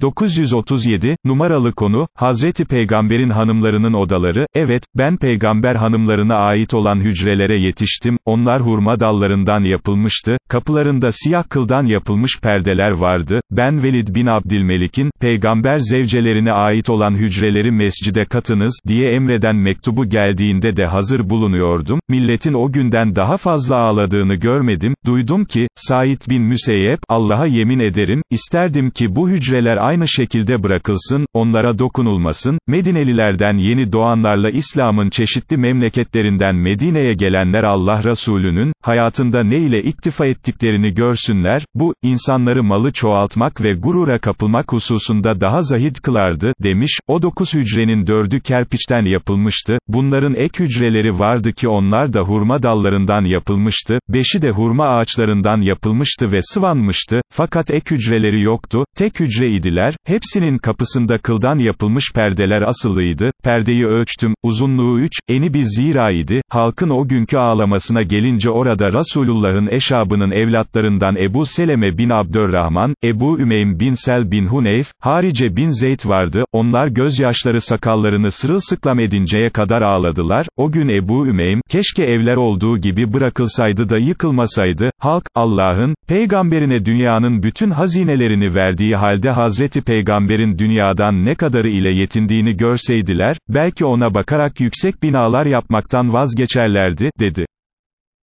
937, numaralı konu, Hazreti Peygamber'in hanımlarının odaları, evet, ben peygamber hanımlarına ait olan hücrelere yetiştim, onlar hurma dallarından yapılmıştı, kapılarında siyah kıldan yapılmış perdeler vardı, ben Velid bin Abdülmelik'in, peygamber zevcelerine ait olan hücreleri mescide katınız, diye emreden mektubu geldiğinde de hazır bulunuyordum, milletin o günden daha fazla ağladığını görmedim, duydum ki, Said bin Müseyyep, Allah'a yemin ederim, isterdim ki bu hücreler aynı şekilde bırakılsın, onlara dokunulmasın, Medinelilerden yeni doğanlarla İslam'ın çeşitli memleketlerinden Medine'ye gelenler Allah Resulü'nün, hayatında ne ile iktifa ettiklerini görsünler, bu, insanları malı çoğaltmak ve gurura kapılmak hususunda daha zahid kılardı, demiş, o dokuz hücrenin dördü kerpiçten yapılmıştı, bunların ek hücreleri vardı ki onlar da hurma dallarından yapılmıştı, beşi de hurma ağaçlarından yapılmıştı ve sıvanmıştı, fakat ek hücreleri yoktu, tek hücre idiler, hepsinin kapısında kıldan yapılmış perdeler asılıydı, perdeyi ölçtüm, uzunluğu üç, eni bir zira idi, halkın o günkü ağlamasına gelince orada Resulullah'ın eşabının evlatlarından Ebu Seleme bin Abdurrahman, Ebu Ümeym bin Sel bin Huneyf, Harice bin Zeyd vardı, onlar gözyaşları sakallarını sırılsıklam edinceye kadar ağladılar, o gün Ebu Ümeym, keşke evler olduğu gibi bırakılsaydı da yıkılmasaydı, halk, Allah'ın, peygamberine dünyanın bütün hazinelerini verdiği halde Hazreti Peygamber'in dünyadan ne kadarı ile yetindiğini görseydiler, belki ona bakarak yüksek binalar yapmaktan vazgeçerlerdi, dedi.